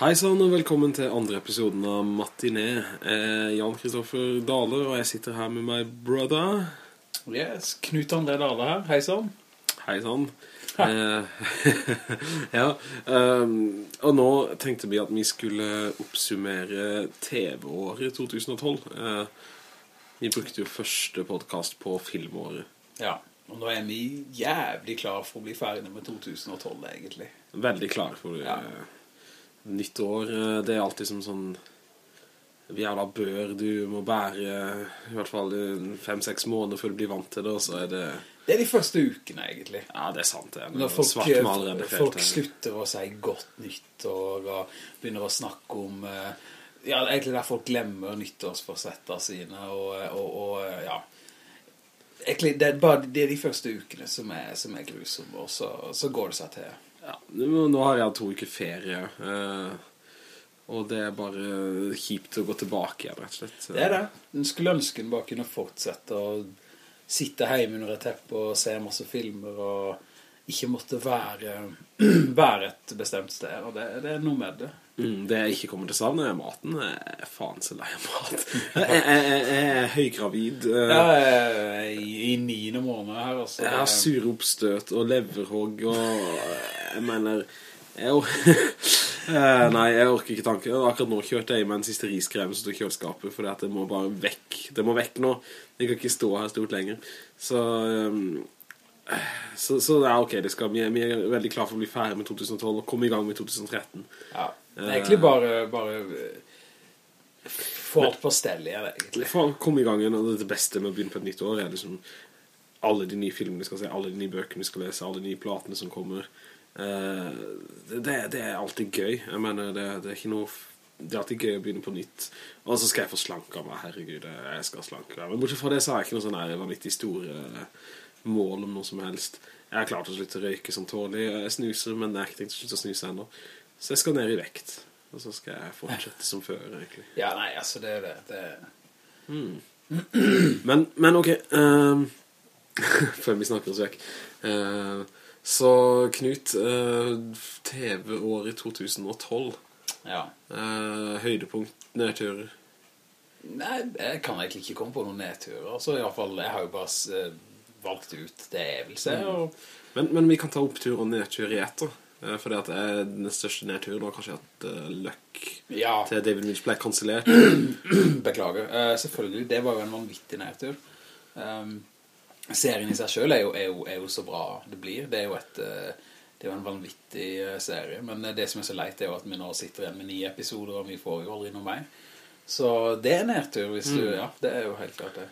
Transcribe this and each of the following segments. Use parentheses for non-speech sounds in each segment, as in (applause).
Hei sann og velkommen til andre episoden av Matiné. Er Jan Kristoffer Dale, og jeg sitter her med meg brother. Yes, Knut André Dale her, hei sann. Hei sann. Eh, (laughs) ja, um, og nå tenkte vi at vi skulle oppsummere TV-året 2012. Eh, vi brukte jo første podcast på filmåret. Ja, og nå er vi jævlig klar for å bli ferdig med 2012 egentlig. Veldig klar for det. Ja. Nytt år, eh, det er alltid som sånn jævla bør du må bære i hvert fall fem-seks måneder før du blir vant til det, og så er det Det er de første ukene egentlig. Ja, det er sant det. Når folk, allerede folk slutter å si godt nyttår og begynner å snakke om eh, Ja, egentlig der folk glemmer nyttårsforsetter sine og, og, og ja Egentlig, det er bare det er de første ukene som er, som er grusomme, og så, så går det seg til. Ja, nå har jeg to uker ferie, eh, og det er bare kjipt å gå tilbake igjen, rett og slett. Det er det. En skulle ønske en bare kunne fortsette å sitte hjemme under et teppe og se masse filmer og ikke måtte være, (clears throat) være et bestemt sted, og det, det er noe med det. Mm, det jeg ikke kommer til å savne er maten. Jeg er faen så lei av mat. (laughs) Jeg, jeg, jeg, jeg er høygravid. eh, Ja, i, i niende måned her, altså. Jeg har sure oppstøt og leverhogg og jeg mener jeg, (laughs) Eh, Nei, jeg orker ikke tanken Akkurat nå kjørte jeg med en siste riskrem som sto i kjøleskapet Fordi at det må bare vekk Det må vekk nå Jeg kan ikke stå her stort lenger Så um, så, så ja, ok, det skal, vi, er, vi er veldig klar for å bli ferdig med 2012 Og komme i gang med 2013 Ja, det er egentlig bare, bare eh, få alt på stell igjen, egentlig. For å komme i gang igjen, det beste med å begynne på et nytt år er liksom alle de nye filmene vi skal se, alle de nye bøkene vi skal lese, alle de nye platene som kommer. Eh, det, det er alltid gøy. Jeg mener, det, det er ikke noe... Det er alltid gøy å begynne på nytt. Og så skal jeg få slanke meg, herregud, jeg skal slanke meg. Men bortsett fra det så har jeg ikke noe sånn her vanvittig store eh, mål om noe som helst. Jeg har klart å slutte å røyke som tålig. Jeg snuser, men jeg har ikke tenkt å slutte å snuse enda. Så jeg skal ned i vekt. Og så skal jeg fortsette som før, egentlig. Ja, nei, altså, det er det. det Men, men ok um, (laughs) Før vi snakker oss vekk uh, Så Knut uh, TV-året 2012 ja. uh, Høydepunkt, nedturer Nei, jeg kan egentlig ikke komme på noen nedturer. Altså, i hvert fall, jeg har jo bare valgt ut det jeg vil se, og men, men vi kan ta opptur og nedtur i etter Fordi at jeg, den største nedturen var kanskje at uh, Løkk ja, til David Lynch ble kanselert. (clears throat) beklager. Uh, selvfølgelig, det var jo en vanvittig nedtur. Um, serien i seg selv er jo, er, jo, er jo så bra det blir. Det er jo, et, uh, det er en vanvittig eh, serie. Men eh, det som er så leit er jo at vi nå sitter igjen med ni episoder, og vi får jo aldri noe mer. Så det er nedtur hvis du, ja, det er jo helt klart det.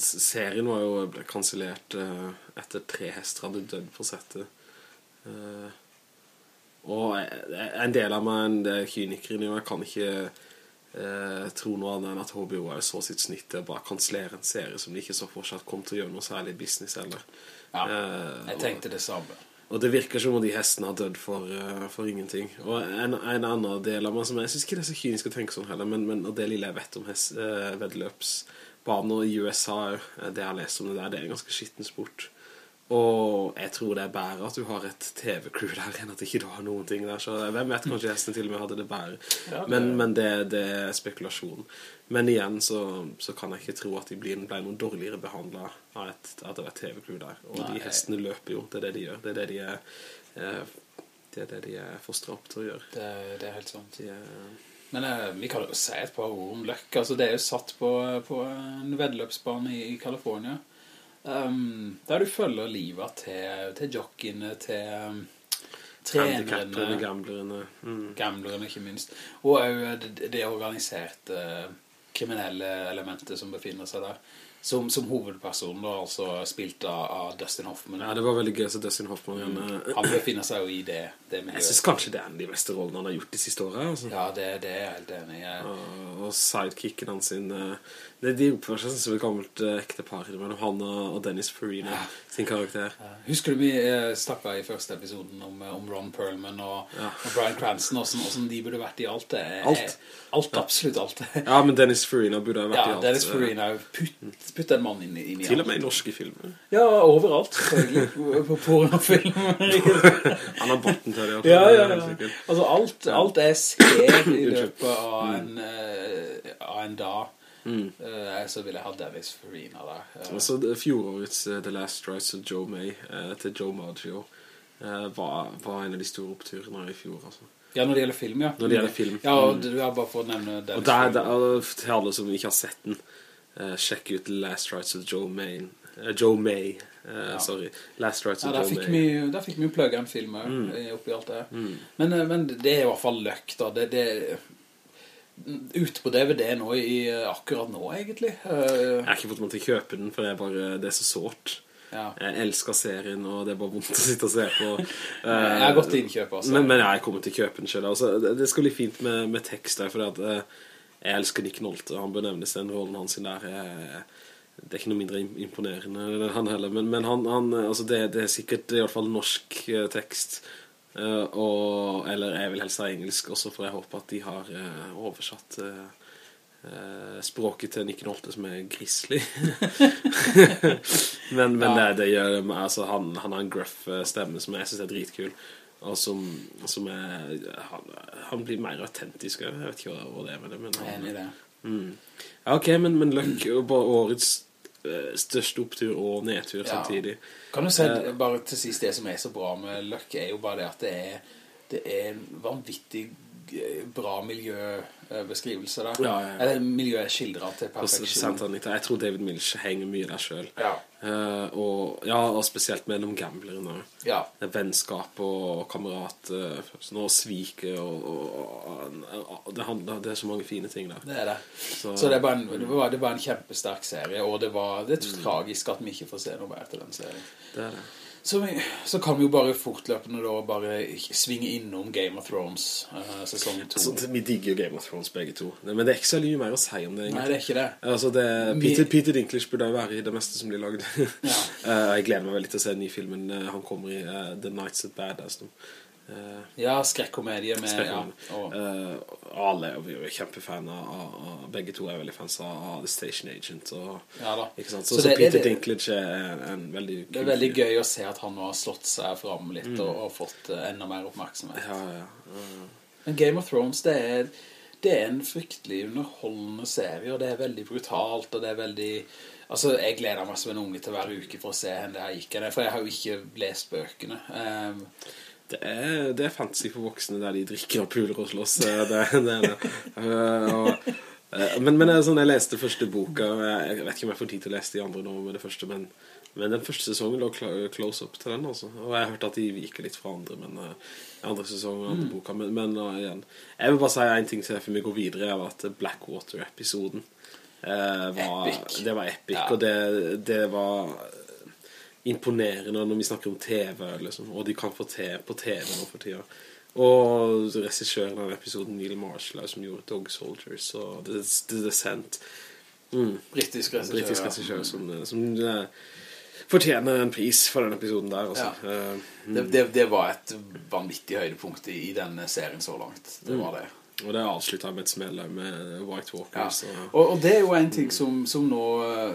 Serien var jo ble kansellert eh, etter tre hester hadde dødd på settet. Eh, og en del av meg, en del kynikeren i meg, kan ikke eh, tro noe annet enn at HBO er så sitt snitt til å bare kansellere en serie som de ikke så fortsatt kom til å gjøre noe særlig business heller. Ja, Eh, jeg tenkte det samme. og det virker som om de hestene har dødd for, eh, for ingenting. Og en, en annen del av meg som jeg synes ikke det er så kynisk å tenke sånn heller, men, men det lille jeg vet om hest, eh, veddeløpsbaner i USA, eh, det jeg har lest om det der, det er en ganske skitten sport. Og jeg tror det er bedre at du har et TV-crew der enn at ikke du har noen ting der. Så hvem vet, kanskje hesten til og med hadde det bedre. Ja, det- Men, men det, det er spekulasjon. Men igjen så, så kan jeg ikke tro at de ble, ble noen dårligere behandlet av et, at det var et TV-crew der. Og Nei. de hestene løper jo, det er det de gjør. Det er det de er, eh, det er, det de er fostret opp til å gjøre. Det, det er helt sant. De er, Men eh, vi kan jo si et par ord om Løkk. Altså, det er jo satt på, på en veddeløpsbane i, i California. Um, der du følger livet til, til jockeyene, til um, trenerne, gamblerne. Mm. gamblerne ikke minst. Og det, det organiserte kriminelle elementet som befinner seg der. Som, som hovedperson da, altså spilt av, av Dustin Hoffman. Ja, det var veldig gøy så Dustin Hoffman mm. eh. Han befinner seg jo i det, det Jeg synes kanskje det er en av de beste rollene han har gjort de siste årene. Altså. Ja, det, det er jeg helt enig i. Og, sidekicken hans sin, eh, Det, de oppfører seg som et gammelt uh, ektepar mellom han og Dennis Farina ja. sin karakter. Ja. Husker du vi uh, snakket i første episoden om, om Ron Perlman og, ja. og Brian Cranston, og hvordan de burde vært i alt det? Alt? alt, absolutt alt. ja, men Dennis Farina burde ha vært i alt. Ja, Dennis Farina, putt, putt en mann inn, inn i Til og med i norske filmer. Ja, overalt, (laughs) på pornofilmer. (laughs) han har botten til det. Ja, ja, ja. Altså, alt, alt er ser i løpet av en, uh, av en dag Mm. Uh, så ville jeg ha Dennis Farina der. Uh, altså, fjorårets uh, The Last Rise of Joe May til Joe Maggio var, var, en av de store oppturene i fjor, altså. Ja, når det gjelder film, ja. Når det gjelder film. Ja, og du har bare fått nevne Dennis Og der, der, til alle som ikke har sett den, sjekk ut The Last Rise of Joe May. Joe May, ja. sorry. Last Rights of ja, Joe May. Vi, der fikk vi jo plugget en film mm. oppi alt det. Mm. Men, men, det er i hvert fall løkt, da. Det, det ute på DVD nå i, akkurat nå, egentlig. Jeg har ikke fått meg til å kjøpe den, for det er, bare, det er så sårt. Ja. Jeg elsker serien, og det er bare vondt å sitte og se på. (laughs) jeg har gått innkjøp, også. Men, men jeg kommer til å kjøpe den selv. Altså, det skal bli fint med, med tekst der, for at, uh, jeg elsker Nick Nolte. Han bør nevnes den rollen hans der. Jeg, det er ikke noe mindre imponerende han heller, men, men han, han, altså det, det, er sikkert i hvert fall norsk tekst og, eller jeg vil helst ha engelsk også, for jeg håper at de har uh, oversatt uh, språket til Nick Nolte som er grislig. (laughs) men, men ja. det, det, gjør altså, han, han, har en gruff stemme som jeg synes er dritkul. Og som, som er han, han, blir mer autentisk Jeg vet ikke hva, det er med det, men han, Enig i det. Mm. Ja, ok, men, men Og årets største opptur og nedtur ja. samtidig. Kan du si uh, bare til sist det som er så bra med Løkke er jo bare det at det er, det er en vanvittig bra miljøbeskrivelse der. Ja, ja, ja. Eller miljøet skildret til perfeksjon. Jeg tror David Milch henger mye der selv. Ja. Uh, og, ja, og spesielt mellom gamblerne. Ja. Vennskap og kamerat, uh, nå svike og, og, og det, handler, det, er så mange fine ting der. Det er det. Så, så det, er en, det, var, det, var, en kjempesterk serie, og det, var, det er tragisk at vi ikke får se noe mer til den serien. Det er det. Så, så, kan vi jo bare fortløpende da bare svinge innom Game of Thrones uh, sesong 2. Altså, vi digger jo Game of Thrones begge to. Men det er ikke så mye mer å si om det. Egentlig. Nei, det er ikke det. Altså, det Peter, vi... Peter Dinklage burde jo være i det meste som blir laget. Ja. uh, (laughs) jeg gleder meg veldig til å se den nye filmen. Uh, han kommer i The Nights at Badass nå. Uh, ja, skrekkomedier med skrekkomedie. Ja, og... uh, alle er jo kjempefan av, begge to er veldig fans av, The Station Agent og, ja, så, så, så, Peter det, Dinklage er en, veldig Det er veldig gøy å se at han har slått seg frem litt mm. og, og, fått uh, enda mer oppmerksomhet ja, ja. Men Game of Thrones det er, det er en fryktelig underholdende serie og det er veldig brutalt og det er veldig Altså, jeg gleder meg som en unge til hver uke for å se henne det her gikk, for jeg har jo ikke lest bøkene. Um, det er, det er fantasy for voksne der de drikker og puler og slåss. Det, det, det. Uh, og, uh, men, men sånn, jeg leste første boka, jeg vet ikke om jeg får tid til å lese de andre nå med det første, men, men den første sesongen lå close up til den altså. Og jeg har hørt at de viker litt fra andre, men uh, andre sesong og andre mm. boka. Men, men igjen, jeg vil bare si en ting til før vi går videre, er at Blackwater-episoden var, det var epic, ja. og det, det var imponerende når vi snakker om TV, liksom, og de kan få te på TV nå for tida. Og regissøren av episoden Neil Marshall som gjorde Dog Soldiers og The, The Descent. Mm. Britisk regissør. Britisk regissør som, som uh, fortjener en pris for den episoden der. Altså. Ja. Uh, mm. det, det, det, var et vanvittig høydepunkt i, i denne serien så langt. Det mm. var det. Og det avslutter med et smell med White Walkers. Ja. Og, og, det er jo en ting som, som, nå,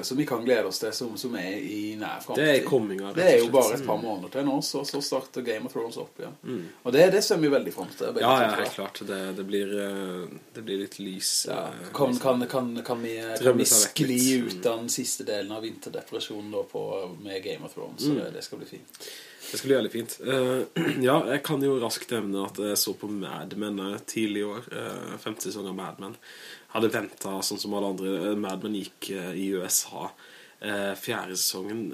som vi kan glede oss til, som, som er i nær fremtid. Det er komminga. Det er jo bare et par måneder til nå, så, så starter Game of Thrones opp igjen. Mm. Og det, det ser vi veldig frem til. Ja, ja, helt klart. Det, det, blir, eh, det blir litt lys. Ja. Eh, kan, kan, kan, kan, vi, vi skli ut den siste delen av vinterdepresjonen på, med Game of Thrones, så mm. det, skal bli fint. Det skulle gjøre litt fint. Uh, (clears throat) ja, jeg kan jo raskt nevne at jeg så på Mad Men tidlig i år. Uh, femte sesong av Mad Men. Hadde ventet sånn som alle andre. Mad Men gikk uh, i USA. Fjerde sesongen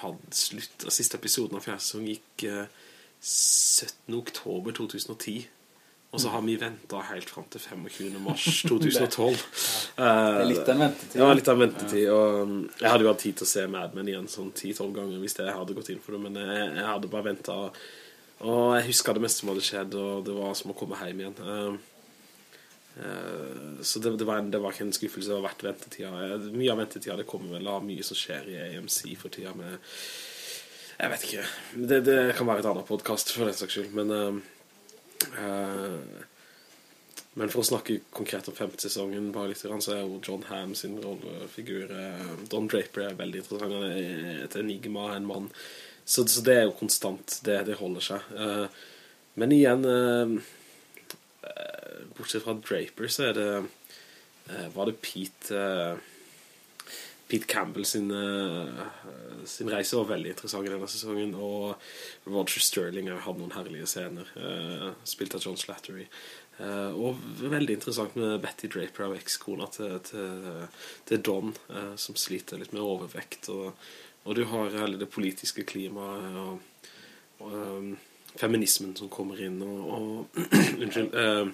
hadde slutt. Siste episoden av fjerde sesong gikk 17. oktober 2010. Og så har vi ventet helt frem til 25. mars (laughs) 2012. det er litt av en ventetid. Ja, litt av en ventetid. Og um, jeg hadde jo hatt tid til å se Mad Men igjen sånn 10-12 ganger hvis jeg hadde gått inn for det, men jeg, jeg hadde bare ventet. Og jeg husker det meste som hadde skjedd, og det var som å komme hjem igjen. Um, Eh, så det, det, var en, det, var ikke en skuffelse, det var verdt ventetida. Eh, mye av ventetida det kommer vel av mye som skjer i AMC for tida med Jeg vet ikke. Det, det kan være et annet podcast for den saks skyld, men uh, men for å snakke konkret om femte sesongen bare litt, så er jo John Hamm sin rollefigur Don Draper er veldig interessant. Han er et enigma, en mann. Så, så det er jo konstant, det, det holder seg. men igjen bortsett fra Draper så er det eh, var det Pete eh, Pete Campbell sin, eh, sin reise var veldig interessant i denne sesongen og Roger Sterling har hatt noen herlige scener spilt av John Slattery. Og veldig interessant med Betty Draper av ekskona til, til, til, Don som sliter litt med overvekt og, og du har hele det politiske klimaet og, og um, feminismen som kommer inn og, og (clears throat) unnskyld uh,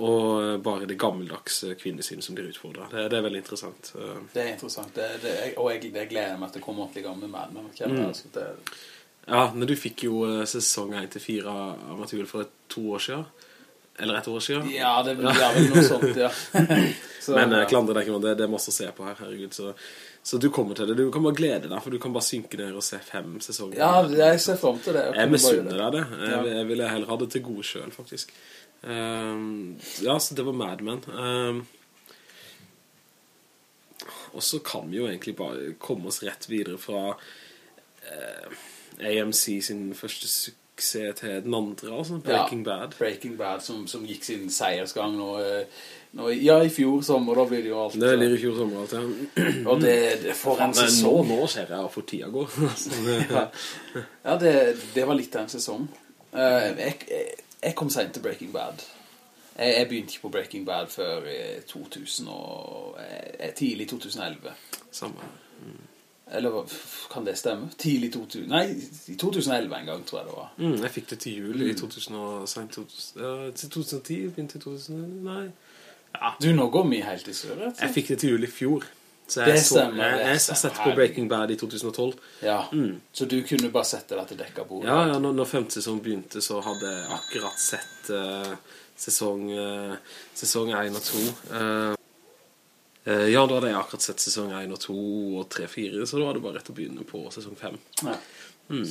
og bare det gammeldags kvinnesynet som blir utfordret. Det, det, er veldig interessant. Det er interessant, det, det, og jeg, det gleder meg at det kommer ordentlig gamle menn. men mm. Ja, men du fikk jo eh, sesong 1-4 av Naturlig for et, to år siden. Eller et år siden. Ja, det blir ja. vel noe sånt, ja. (laughs) så, men ja. eh, deg ikke, det, det er masse å se på her, herregud. Så, så, du kommer til det. Du kan bare glede deg, for du kan bare synke ned og se fem sesonger. Ja, jeg ser frem til det. Jeg, jeg misunner deg det. Jeg, jeg ville heller ha det til gode selv, faktisk. Um, ja, så det var Mad Men. Um, og så kan vi jo egentlig bare komme oss rett videre fra uh, eh, AMC sin første suksess til den andre, altså Breaking ja, Bad. Breaking Bad, som, som gikk sin seiersgang nå, nå, ja, i fjor sommer, da blir det jo alt. Det blir i fjor sommer alt, ja. (clears throat) Og det, det får en sesong. Nå, nå ser jeg for tida går. (laughs) ja, ja det, det, var litt av en sesong. Uh, jeg, jeg jeg kom sent til Breaking Bad. Jeg, jeg, begynte ikke på Breaking Bad før 2000 og, eh, tidlig 2011. Samme. Mm. Eller kan det stemme? Tidlig 2000, nei, i 2011 en gang tror jeg det var. Mm, jeg fikk det til jul i 2000 og sent 2000, til 2010, begynte i 2000, nei. Ja. Du, nå går vi helt i søret Jeg fikk det til jul i fjor. Så jeg, det stemmer, jeg, jeg har sett på Breaking Bad i 2012. Ja, mm. så du kunne bare sette deg til dekka bordet? Ja, ja når, når femte sesong begynte, så hadde jeg akkurat sett uh, sesong, uh, sesong 1 og 2. Uh, uh, ja, da hadde jeg akkurat sett sesong 1 og 2 og 3, 4, så da var det bare rett å begynne på sesong 5. Ja, mm.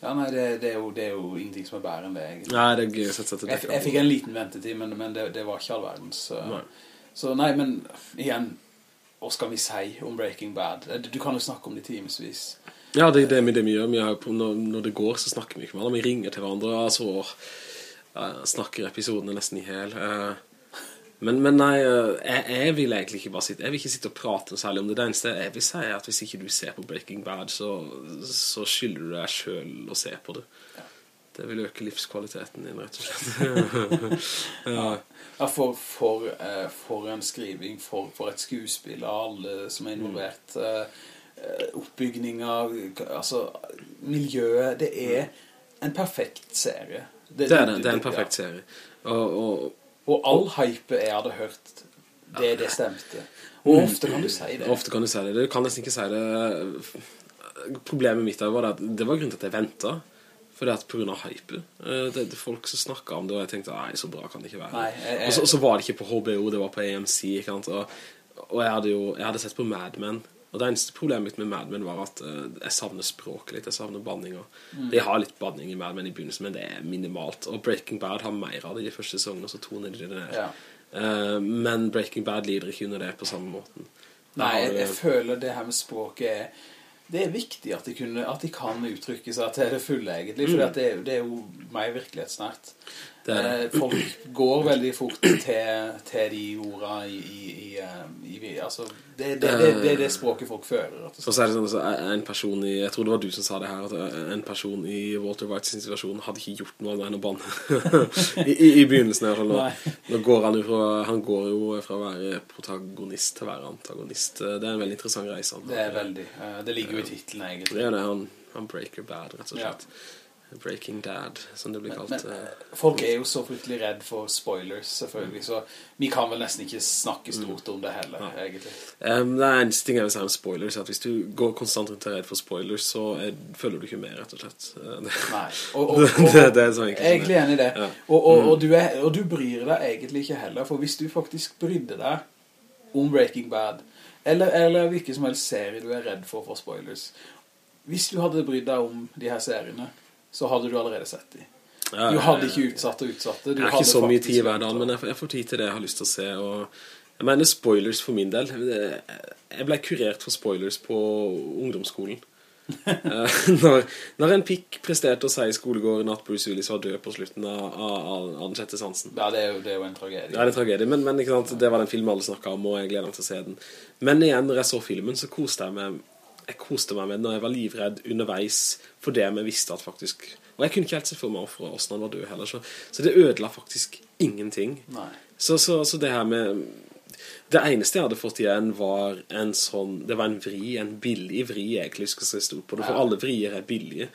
Ja, nei, det, det, er jo, det, er jo, ingenting som er bedre enn det, egentlig. Nei, det er gøy å sette seg til dekka. Jeg, jeg fikk en liten ventetid, men, men det, det, var ikke all verdens. Så så nei, men igjen hva skal vi si om Breaking Bad? Du kan jo snakke om det timesvis. Ja, det, det, det vi gjør. Når, når, det går, så snakker vi ikke med hverandre. Vi ringer til hverandre, altså, uh, snakker episodene nesten i hel. Uh, men, men, nei, jeg, jeg, vil egentlig ikke bare sitte Jeg vil ikke sitte og prate særlig om det. Det eneste jeg vil si er at hvis ikke du ser på Breaking Bad, så, så skylder du deg selv å se på det. Ja. Det vil øke livskvaliteten din, rett og slett. (laughs) ja. ja, for, for, uh, for, en skriving, for, for et skuespill av alle som er involvert. Uh, oppbygninger, altså miljøet, det er en perfekt serie. Det, det er, det, det er en perfekt serie. Og, og, og, all hype jeg hadde hørt, det, det stemte. Og mm. ofte kan du si det. Ofte kan du si det. Du kan nesten ikke si det. Problemet mitt var at det var grunnen til at jeg ventet. Fordi at på grunn av hype eh, det, det folk som snakket om det Og jeg tenkte, nei, så bra kan det ikke være nei, jeg, jeg, Og så, så, var det ikke på HBO, det var på AMC og, og, jeg hadde jo Jeg hadde sett på Mad Men og det eneste problemet med Mad Men var at uh, jeg savner språket litt, jeg savner bandinger. Mm. Jeg har litt banning i Mad Men i begynnelsen, men det er minimalt. Og Breaking Bad har mer av det i de første sesongene, og så toner de det ned. Ja. Uh, men Breaking Bad lider ikke under det på samme måten. Nei, jeg, jeg føler det her med språket er det er viktig at de, kunne, at de kan uttrykke seg til det fulle egentlig, for mm. det, det, er jo meg virkelighetsnært. Eh, folk går veldig fort til, til de ordene i, i, i, i altså, det, det, det, det, er det språket folk fører. Så er det sånn, altså, en person i, jeg tror det var du som sa det her, at en person i Walter Whites situasjon hadde ikke gjort noe enn å banne. (laughs) I, I, begynnelsen her, nå, nå går han jo fra, han går jo fra å være protagonist til å være antagonist. Det er en veldig interessant reise. Det er veldig, det ligger jo i titlen egentlig. Det er det, han, han breaker bad, rett og slett. Ja. Breaking Dad, som det blir kalt. Men, eh. men folk er jo så fryktelig redd for spoilers, selvfølgelig, så vi kan vel nesten ikke snakke stort om det heller, Ja. egentlig. Um, det er eneste ting jeg vil si om spoilers, er at hvis du går konstant rundt og er redd for spoilers, så er, føler du ikke med, rett og slett. Eh, det- Nei. (laughs) Og, og, og, det, det er så enkelt. jeg er enig i det. Ja. Og, og, du er, og du bryr deg egentlig ikke heller, for hvis du faktisk brydde deg om Breaking Bad, eller, eller hvilken som helst serie du er redd for for spoilers, hvis du hadde brydd deg om de her seriene, så hadde du allerede sett de. Ja, Du hadde ikke utsatt og utsatt det. Du Jeg har ikke så mye tid hver dag, men jeg får, jeg får tid til det jeg har lyst til å se. Og jeg mener spoilers for min del. Jeg ble kurert for spoilers på ungdomsskolen. (laughs) Eh, når, når en pikk presterte å si i skolegården at Bruce Willis var død på slutten av, av, av, den sjette sansen. Ja, det er jo, det er jo en tragedie. Ja, det er en tragedie, men, men det var den filmen alle snakket om, og jeg gleder meg til å se den. Men igjen, når jeg så filmen, så koste jeg meg, jeg koste meg med den, og jeg var livredd underveis for det vi visste at faktisk... Og jeg kunne ikke helt se for meg for åssen han var død heller, så, så det ødela faktisk ingenting. Så, så, så det her med... Det eneste jeg hadde fått igjen var en sånn, det var en vri, en billig vri egentlig, skal jeg stå på det, for alle vrier er billige.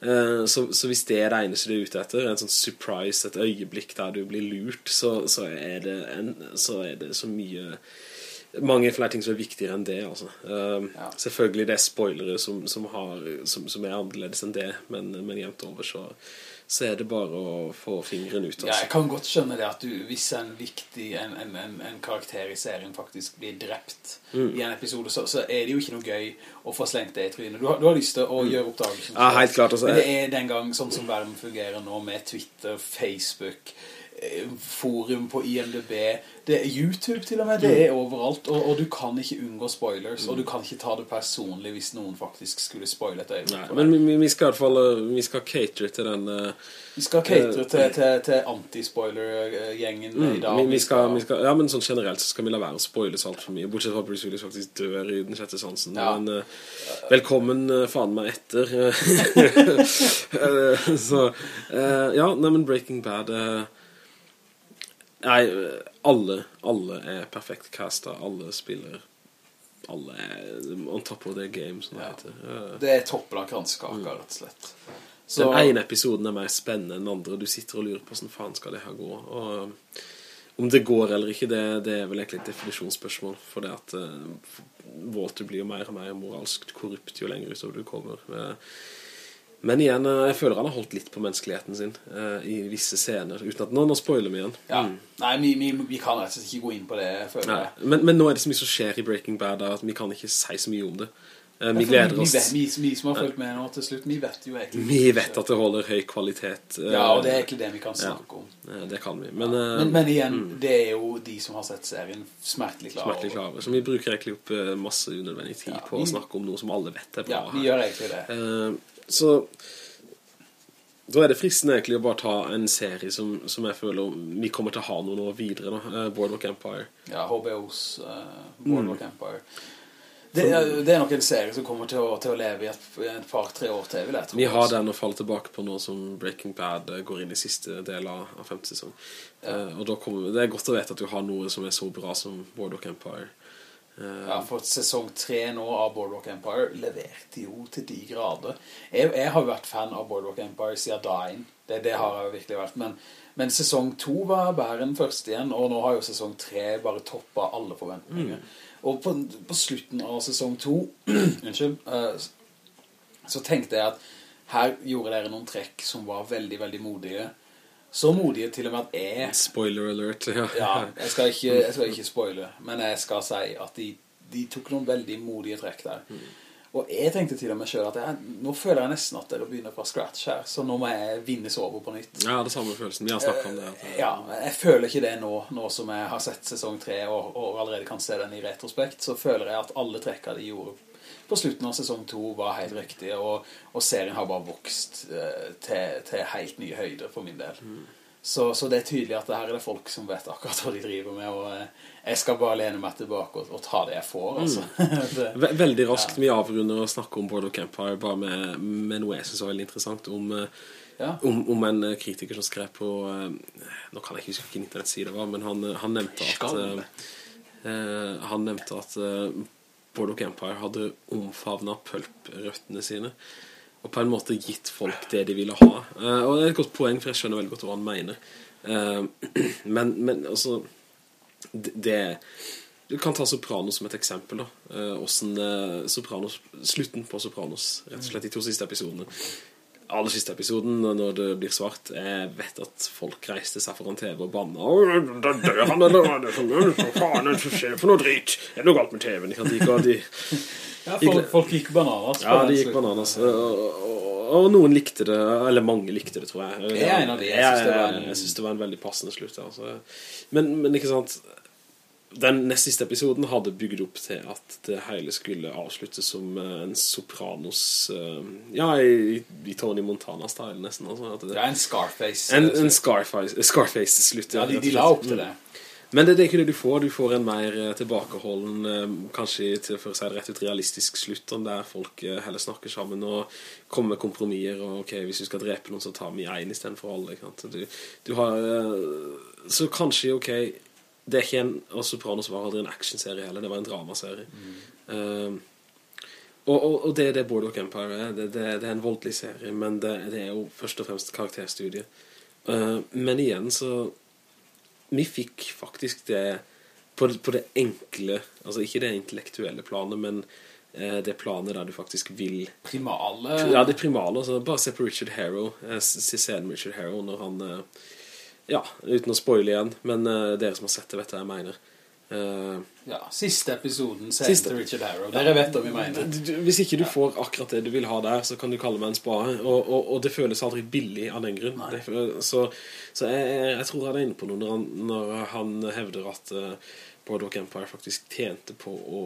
Eh, så, så hvis det er det eneste du er ute etter, en sånn surprise, et øyeblikk der du blir lurt, så, så, er, det en, så er det så mye... Mange flere ting som er viktigere enn det, altså. Uh, Ja. Selvfølgelig det er spoilere som, som, har, som, som er annerledes enn det, men, men jevnt over så, så er det bare å få fingeren ut, Ja, altså. jeg kan godt skjønne det at du, hvis en viktig, en, en, en, en karakter i serien faktisk blir drept Mm. i en episode, så, så er det jo ikke noe gøy å få slengt det i trynet. Du har, du har lyst til å gjøre oppdagelsen. Mm. Ja, helt klart, altså. Men det er den gang sånn som verden fungerer nå med Twitter, Facebook, forum på IMDb, det er YouTube til og med, Mm. det er overalt, og, og du kan ikke unngå spoilers, og du kan ikke ta det personlig hvis noen faktisk skulle spoile et øyeblikk. Men vi, vi skal i hvert fall eh, vi skal catere til den Uh, Vi skal catere til, til, til anti-spoiler-gjengen mm, i dag. vi, vi, skal, vi skal, Ja, men sånn generelt så skal vi la være å spoile så alt for mye Bortsett fra Bruce Willis faktisk dør i den sjette sansen Ja. Men uh, velkommen uh, faen meg etter (laughs) (laughs) Eh, Så eh, Ja, nei, men Breaking Bad eh, Nei, alle Alle er perfekt castet Alle spiller Alle er on top of their game som det heter Det er toppen av kransekaka, rett og slett. Så, Den ene episoden er mer spennende enn den andre, du sitter og lurer på hvordan faen skal det her gå. Og om det går eller ikke, det, det er vel egentlig et definisjonsspørsmål, for det at uh, Walter blir jo mer og mer moralsk korrupt jo lenger utover du kommer. Uh, men igjen, uh, jeg føler han har holdt litt på menneskeligheten sin uh, i visse scener, uten at nå, nå spoiler vi igjen. ja. Mm. Nei, vi, vi, vi kan rett og slett ikke gå inn på det, men, men nå er det så mye som skjer i Breaking Bad at vi kan ikke si så mye om det. Uh, vi gleder vi, oss. vi, vi som har fulgt med nå til slutt, vi vet jo egentlig Vi vet at det holder høy kvalitet. uh, Ja, og det er egentlig det vi kan snakke om. uh, Det kan vi. Men, uh, Men, men igjen, det er jo de som har sett serien smertelig klare. smertelig klare. Så vi bruker egentlig opp eh, masse unødvendig tid Ja, på å snakke om noe som alle vet er bra. Ja, vi gjør egentlig det. Eh, så da er det fristende egentlig å bare ta en serie som, som jeg føler vi kommer til å ha noen år videre da. Eh, Boardwalk Empire. Ja, HBOs uh, Mm. Boardwalk Empire. Det er, det er nok en serie som kommer til å, til å leve i et, et par-tre år til, vil jeg tro. Vi har den å falle tilbake på nå som Breaking Bad eh, går inn i siste del av, av femte sesong. Eh, og kommer, det er godt å vete at du har noe som er så bra som Boardwalk Empire. Eh, Ja, for sesong tre nå av Boardwalk Empire leverte jo til de grader. Jeg, jeg har vært fan av Boardwalk Empire siden dagen. Det, det har jeg jo virkelig vært. Men, men sesong to var bedre enn første igjen, og nå har jo sesong tre bare toppet alle forventninger. Og på, på slutten av sesong to, (clears throat) unnskyld, eh, så tenkte jeg at her gjorde dere noen trekk som var veldig, veldig modige. Så modige til og med at jeg Spoiler alert. Ja. ja, jeg skal ikke, jeg skal ikke spoile, men jeg skal si at de, de tok noen veldig modige trekk der. Og jeg tenkte til og med selv at jeg, nå føler jeg nesten at dere begynner fra scratch her, så nå må jeg vinnes over på nytt. ja, det samme følelsen. Vi har snakket om det. at- Ja, jeg føler ikke det nå, nå som jeg har sett sesong 3 og, og allerede kan se den i retrospekt, så føler jeg at alle trekkene de gjorde på slutten av sesong 2 var helt riktig, og, og serien har bare vokst eh, til, til helt nye høyder for min del. Så, så det er tydelig at det her er det folk som vet akkurat hva de driver med, og eh, jeg skal bare lene meg tilbake og, og ta det jeg får, altså. (laughs) det, veldig raskt vi avrunder å snakke om Border Campfire, bare med, med noe jeg synes var veldig interessant om, eh, ja. om, om en eh, kritiker som skrev på eh, nå kan jeg ikke huske hvilken internettside det var men han, eh, han nevnte at uh, han nevnte at eh, Boardwalk Empire hadde omfavnet pulp-røttene sine og på en måte gitt folk det de ville ha. Uh, og det er et godt poeng, for jeg skjønner veldig godt hva han mener. Uh, (clears throat) men, men altså, det, du kan ta Sopranos som et eksempel da. uh, hvordan eh, Sopranos, slutten på Sopranos, rett og slett de to siste episodene. Aller siste episoden, når det blir svart, jeg vet at folk reiste seg foran TV og banna. «Åh, Da dør han, eller hva er for faen er det skjer for noe drit? Er det noe galt med TV-en? Ja, folk, folk gikk bananas. ja, de gikk bananas. Og, og, og noen likte det, eller mange likte det, tror jeg. Jeg er en av de, jeg jeg, jeg syns det var en veldig passende slutt. Altså. Men, men ikke sant, den nest siste episoden hadde bygd opp til at det hele skulle avsluttes som eh, en Sopranos, eh, ja, i, i Tony Montana-style nesten. Altså, det, er en Scarface. en, eh, en Scarface, Scarface-slutt. ja, de, de la opp til det. Men det, det er ikke det du får. Du får en mer eh, tilbakeholden, eh, kanskje til for å si det rett ut realistisk slutt, der folk eh, heller snakker sammen og kommer med kompromisser, og ok, hvis du skal drepe noen, så tar vi en i stedet for alle. Du, du har, eh, så kanskje, ok, det er ikke en, og Sopranos var aldri en actionserie heller, det var en dramaserie. Eh, og, og, og det er det Boardwalk Empire er. Det, det, det er en voldelig serie, men det, det er jo først og fremst karakterstudie. Uh, men igjen så vi fikk faktisk det på, på det enkle, altså ikke det intellektuelle planet, men eh, det planet der du faktisk vil Primale. Ja, det primale, altså bare se på Richard Harrow, eh, se scenen med Richard Harrow når han, eh, ja, uten å spoile igjen, men eh, dere som har sett det vet hva jeg mener. Eh, Ja, siste episoden Siste. til Richard Harrow. Dere vet hva vi mener. du, du, hvis ikke du får akkurat det du vil ha der, så kan du kalle meg en spade, og, og, og det føles aldri billig av den grunn. Det, så så jeg, jeg tror han er inne på noe når han, når han hevder at uh, Boardwalk Empire faktisk tjente på å,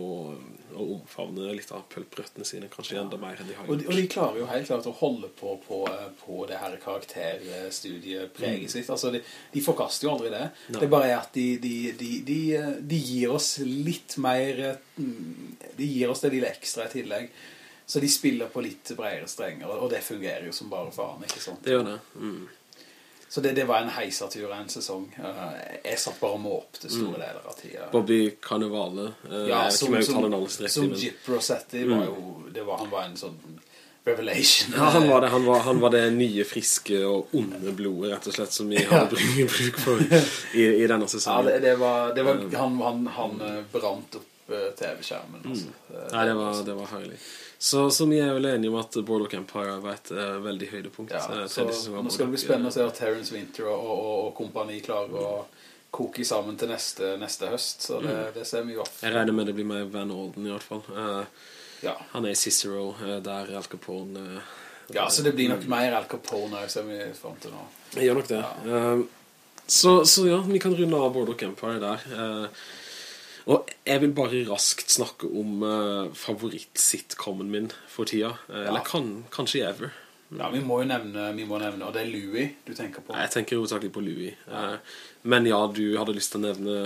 å omfavne litt av pølprøttene sine, kanskje enda mer enn de har Og de, gjort. og de klarer jo helt klart å holde på på, på det her karakterstudiepreget sitt. Altså, de, de forkaster jo aldri det. Nei. Det er bare at de, de, de, de, de gir oss litt mer mm, De gir oss det lille ekstra i tillegg. Så de spiller på litt bredere strenger, og det fungerer jo som bare faen, ikke sant? Det gjør det. Mm. Så det, det var en heisatur en sesong. Eh, Jeg satt bare og måpte store deler av tida. Bobby Carnevale, uh, Ja, som, om som, som Jip Rossetti var jo det var, Han var en sånn revelation. ja, han var, det, han, var, han var det nye, friske og onde blodet, rett og slett, som vi hadde bruk, bruk for i, i denne Ja, det, det var, det var han, han, han eh, brant opp eh, TV-skjermen. Altså. Mm. Nei, det var, det var herlig. Så, så vi er vel enige om at Boardwalk Empire var et uh, veldig høydepunkt. Ja, så nå skal det bli spennende å se at Terence Winter og, og, og kompani klarer å koke sammen til neste, neste høst, så det, Mm. det ser vi jo. Jeg regner med det blir med Van Orden i hvert fall. Eh, Ja. han er i Cicero, eh, der Al Capone... eh, ja, så det blir nok mer Al Capone, som vi frem til nå. Jeg gjør nok det. Eh, så, så ja, vi kan runde av Boardwalk Empire der. Og jeg vil bare raskt snakke om uh, favoritt-sitcomen min for tida. Eller kan, kanskje ever. Ja, vi må jo nevne, vi må nevne, og det er Louis du tenker på. Jeg tenker hovedsakelig på Louis. Men ja, du hadde lyst til å nevne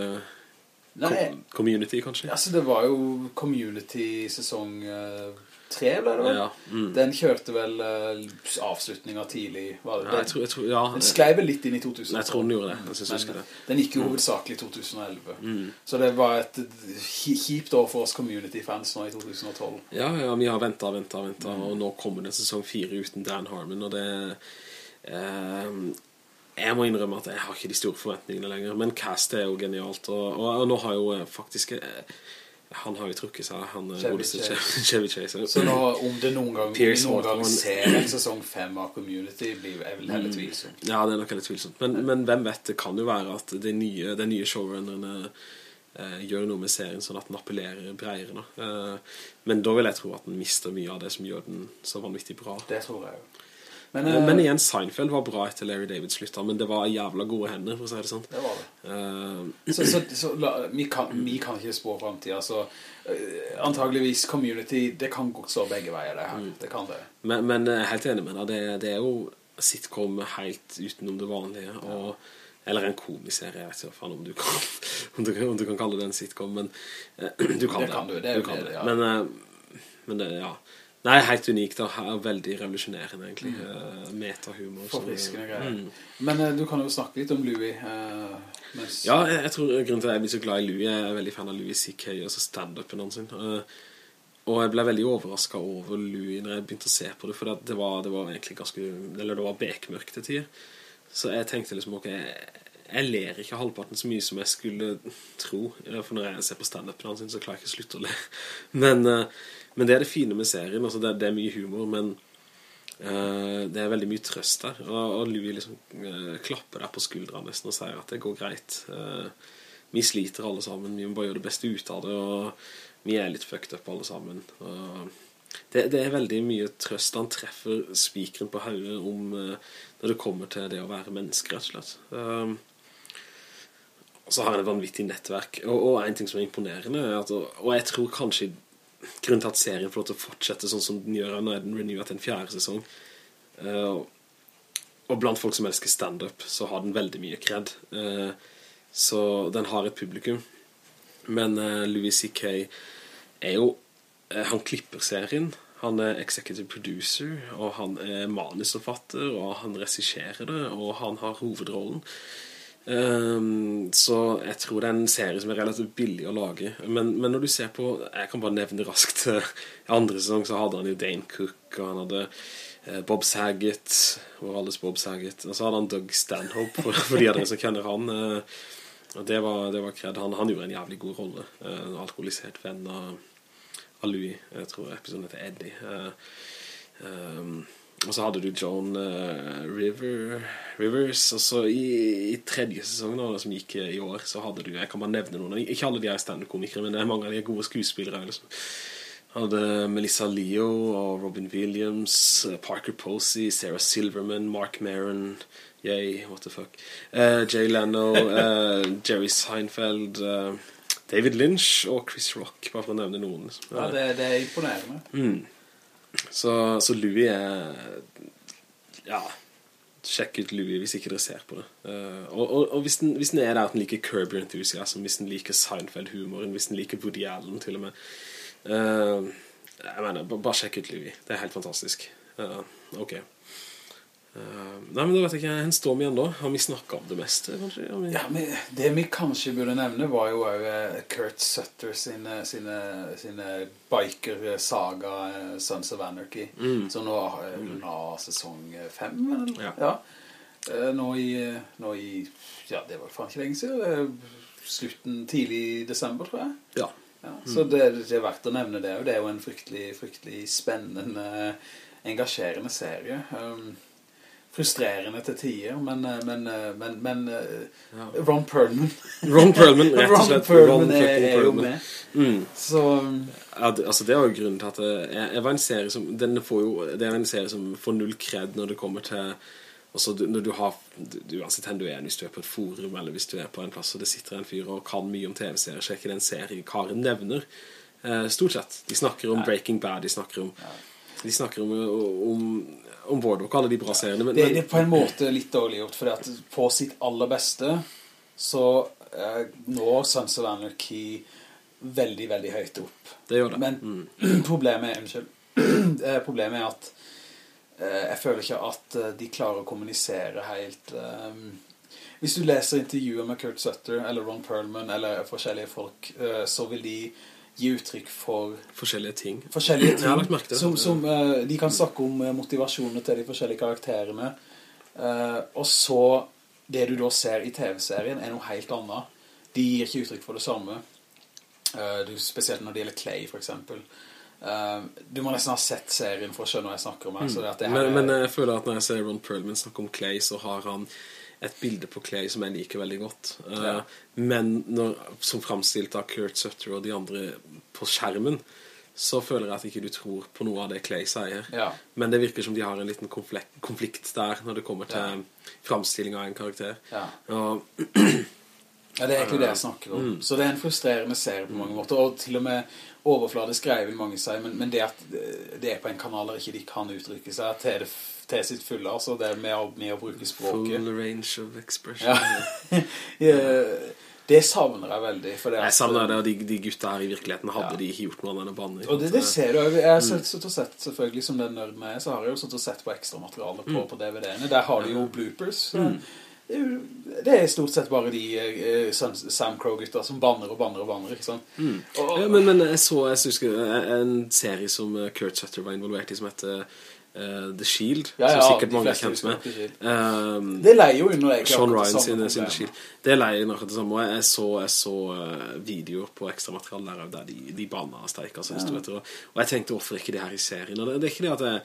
Nei, Community, kanskje? altså det var jo Community sesong uh, tre, ble det vel? Ja, mm. Den kjørte vel uh, avslutninga tidlig. Var det, Ja, jeg tror, jeg tror, ja, Den sklei vel litt inn i 2000. jeg tror den gjorde det. Jeg synes Men det. Mm. den gikk jo hovedsakelig i 2011. Så det var et kjipt år for oss community-fans nå i 2012. Ja, ja, vi har ventet, ventet, ventet, og nå kommer det sesong fire uten Dan Harmon, og det... Eh, jeg må innrømme at jeg har ikke de store forventningene lenger, men cast er jo genialt, og, og, og nå har jo eh, faktisk... Eh, han har jo trukket seg, han eh, Chevy godeste Chase. (laughs) Chevy Chase. Så nå, om det noen gang, Pierce noen gang ser en sesong 5 av Community, blir jeg vel Mm. heller tvilsomt. Ja, det er nok heller tvilsomt. Men, men hvem vet, det kan jo være at de nye, de nye showrunnerne eh, gjør noe med serien sånn at den appellerer bredere. Eh, men da vil jeg tro at den mister mye av det som gjør den så vanvittig bra. Det tror jeg jo. Men, Men, eh, men igjen, Seinfeld var bra etter Larry David slutta, men det var jævla gode hender, for å si det sånn. det var det. Uh, Så, så, så la, vi, kan, vi kan ikke spå fremtiden, så uh, antageligvis Community, det kan godt stå begge veier det her. Mm. Det kan det. men, men helt enig med deg, det, det er jo sitcom helt utenom det vanlige, og, eller en komiserie, jeg vet ikke om du kan, (laughs) om du, om du kan kalle det en sitcom, men eh, (clears throat) du kan Det det. kan du, det er kan det, det. ja. Men, eh, men det, ja. Nei, helt unikt, og veldig revolusjonerende egentlig. Eh, Metahumor. Mm. Forfriskende greier. Mm. Men uh, du kan jo snakke litt om Louis. Uh, mens, Ja, jeg, jeg tror grunnen til at jeg blir så glad i Louis Jeg er veldig fan av Louis C.K. og så stand-upen hans. Eh, og jeg ble veldig overrasket over Louis når jeg begynte å se på det, for det var, det var egentlig ganske, eller det var bekmørkt til tider. Så jeg tenkte liksom, ok, jeg, jeg ler ikke halvparten så mye som jeg skulle tro, for når jeg ser på stand-upen hans, så klarer jeg ikke å slutte å le. (laughs) Men, eh, men det er det fine med serien, altså det, det er mye humor, men uh, det er veldig mye trøst der. Og, og Louis liksom uh, klapper deg på skuldrene nesten og sier at det går greit. Uh, vi sliter alle sammen, vi må bare gjøre det beste ut av det, og vi er litt fucked up alle sammen. Det, det, er veldig mye trøst. Han treffer spikeren på hodet om når det kommer til det å være menneske, rett og slett. Um, så har han et vanvittig nettverk. Og, og en ting som er imponerende, er at, og jeg tror kanskje grunnen til at serien får lov til å fortsette sånn som den gjør, nå er den renewer til en fjerde sesong. Uh, og blant folk som elsker stand-up, så har den veldig mye kred. Uh, så den har et publikum. Men uh, Louis C.K. er jo Han klipper serien. Han er executive producer, og han er manusforfatter, og han regisserer det, og han har hovedrollen. Um, så jeg tror det er en serie som er relativt billig å lage. Men, men når du ser på jeg kan bare nevne raskt i andre sesong så hadde han jo Dane Cook og han hadde uh, Bob Saget vår alles Bob Saget. Og så hadde han Doug Stanhope for, (laughs) for de av dere som kjenner han uh, og det var, det var kred. Han, han, gjorde en jævlig god rolle uh, en alkoholisert venn av, av Louis jeg tror episoden heter Eddie um, og så hadde du Joan uh, River, Rivers, og så i, i tredje sesong da, som gikk eh, i år, så hadde du, jeg kan bare nevne noen, ikke alle de er stand-komikere, men det er mange av de gode skuespillere. Liksom. Hadde Melissa Leo og Robin Williams, Parker Posey, Sarah Silverman, Mark Maron, yay, what the fuck, uh, Jay Leno, uh, (laughs) Jerry Seinfeld, uh, David Lynch og Chris Rock, bare for å nevne noen. Liksom. Ja, det, det er imponerende. Mm. Så, så Louis er Ja Sjekk ut Louis hvis ikke dere ser på det. Uh, Og, og, og hvis, den, hvis, den, er der at den liker Curb Your Enthusiasm Hvis den liker Seinfeld-humoren Hvis den liker Woody Allen til og med uh, Jeg mener, bare sjekk ut Louis. Det er helt fantastisk. Uh, Ok nei, men da vet jeg ikke, hvor står vi igjen da? Har vi snakket om det meste, kanskje? Vi... Ja, men det vi kanskje burde nevne var jo òg Kurt Sutter sine, sine, sine biker-saga Sons of Anarchy, mm. Så nå er uh, sesong 5, eller? Ja. ja. Nå i, nå, i, ja, det var faen ikke lenge siden, slutten tidlig i desember, tror jeg. Ja. ja så det, det, er verdt å nevne det, òg. det er jo en fryktelig, fryktelig spennende, engasjerende serie. Um, frustrerende til tider, men, eh, men, eh, men, men eh, ja. Ron Perlman. Ron Perlman, rett og (laughs) slett. Ron Perlman er, er, jo med. Mm. så ja, det, altså det er jo grunnen til at jeg, jeg var en serie som den får jo, det er en serie som får null kred når det kommer til også når du har du, uansett hvor du er hvis du er på et forum eller hvis du er på en plass og det sitter en fyr og kan mye om tv-serier så er ikke den serien Karen nevner. Eh, stort sett, de snakker om Breaking Bad de snakker om, de snakker om, om om Boardwalk, alle de bra seriene. Men, det, det, er på en måte litt dårlig gjort, for på sitt aller beste så eh, når Sons of Anarchy veldig, veldig høyt opp. Det gjør det. Men mm. (clears throat) problemet, unnskyld, (clears throat) eh, problemet er at eh, jeg føler ikke at eh, de klarer å kommunisere helt... Eh, hvis du leser intervjuer med Kurt Sutter eller Ron Perlman eller forskjellige folk, uh, så vil de gi uttrykk for forskjellige ting. Forskjellige ting som, som uh, de kan snakke om motivasjonene til de forskjellige karakterene. Uh, og så det du da ser i TV-serien er noe helt annet. De gir ikke uttrykk for det samme. Du, spesielt når det gjelder Clay, for eksempel. du må nesten ha sett serien for å skjønne hva jeg snakker om. Altså, mm. men, men, jeg føler at når jeg ser Ron Perlman snakke om Clay, så har han et bilde på Clay som jeg liker veldig godt. Eh, ja. men når, som framstilt av Kurt Sutter og de andre på skjermen, så føler jeg at ikke du tror på noe av det Clay sier. Ja. Men det virker som de har en liten konflikt, konflikt der når det kommer til ja. framstilling av en karakter. Ja. Og, ja, det er egentlig det jeg snakker om. Mm. Så det er en frustrerende serie på mange måter, og til og med overfladisk greier vil mange si, men, men det at det er på en kanal der ikke de kan uttrykke seg til det til sitt fulle, altså det med å, med å bruke språket. Full range of expression. Ja. (laughs) det savner jeg veldig. Jeg savner det, og de, de gutta her i virkeligheten hadde ja. de ikke gjort noe av denne banen. Og det, det ser du, jeg har mm. sett, sett, selvfølgelig som den nørden er, så har jeg jo sett, sett på ekstra materiale på, mm. på DVD-ene. Der har de jo bloopers. Mm. det er stort sett bare de eh, Sam- Crow-gutter som banner og banner og banner, ikke sant? Og, Ja, men, men jeg så jeg husker, en serie som eh, Kurt Sutter var involvert i som heter eh, The Shield, Ja, ja, som sikkert mange er kjent med. Um, det leier jo under egentlig Sean Ryan sin, sin The. Shield. Det leier jo under det samme. Jeg så, jeg så eh, videoer på ekstramateriale der, der de, de banna og ja. du vet. Og, og jeg tenkte, hvorfor ikke det her i serien? Og det, det er ikke det at jeg,